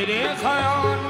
It is high on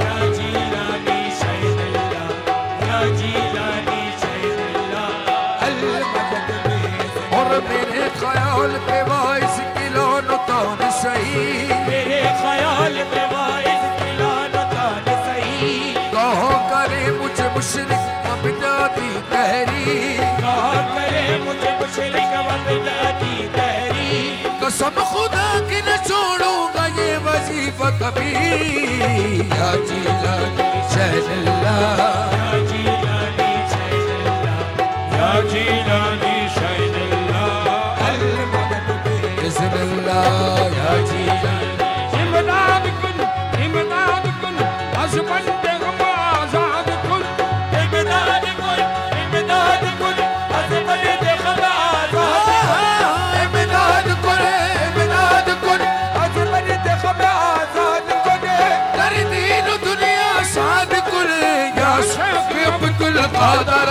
राजी रानी रा ख़्याल मिलो न कही मेरे तहरी कसम खुदा की न छोड़ूँगा ये वजीफा कभी। या जीला शहर ಕಾದರ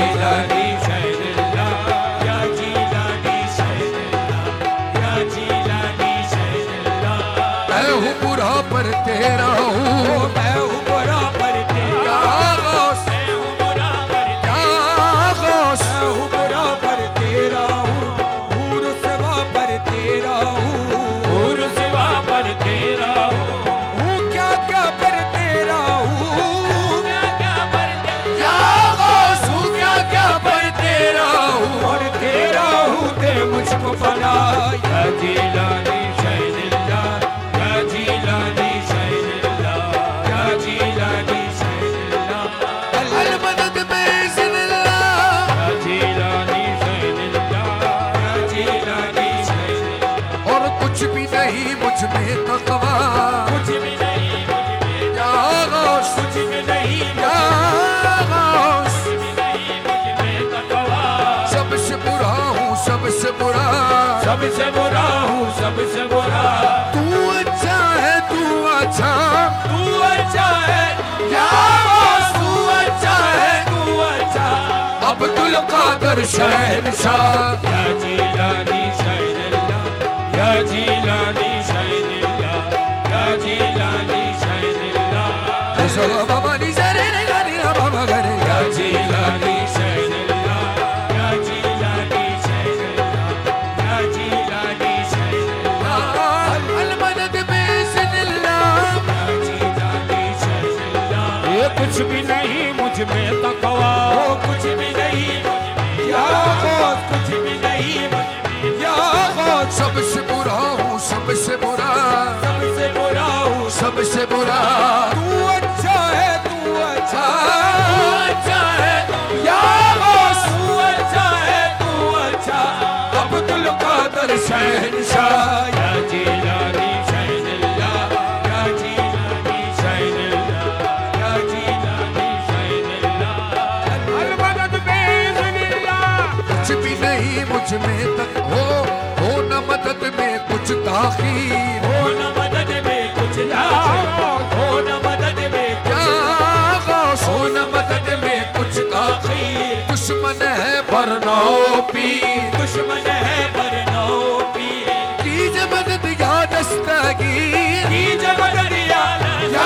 Hare Kadir Şehirşah Ya Cilani Şehirullah Ya Cilani Şehirullah Ya Cilani Şehirullah दुश्मन है बरनौपी दुश्मन है बरनौपी की दस्तगी की जबदत या या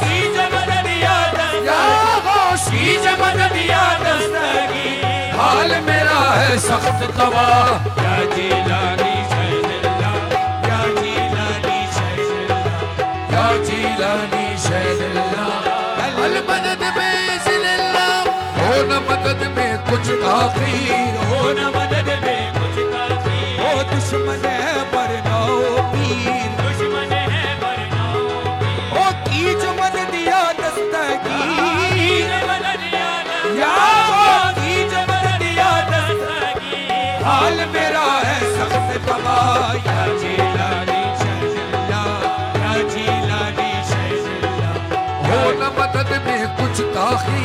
की जबदत या या गौस की जबदत या दस्तगी हाल मेरा है सख्त तबाह। या जीलानी शैलल्ला या जीलानी अल मदद में सिलल्ला न मदद में कुछ काफ़ी हो न मदद में कुछ काफ़ी हो दुश्मन है बरनाओ पीर। दुश्मन है बरनाओ ओ कीज मन दिया दस्तगी मन दिया दस्तगी हाल मेरा है सख्त तबा या जीलानी शैला या जीलानी शैला हो न मदद में कुछ काफ़ी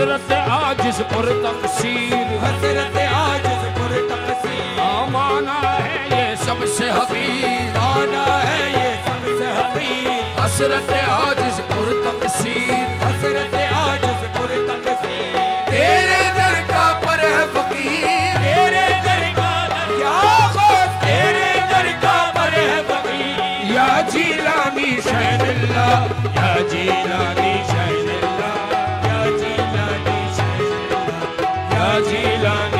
हसरत आजिज पर तकसीर। हसरत आज पर तकसीर। आमाना है ये सबसे हबीब आना है ये सबसे हबीब हसरत आजिज पर तकसीर। हसरत आजिज पर तकसीर। तेरे दर का पर है फकीर। जीलानी शहर या जीलानी Magellan.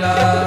Allah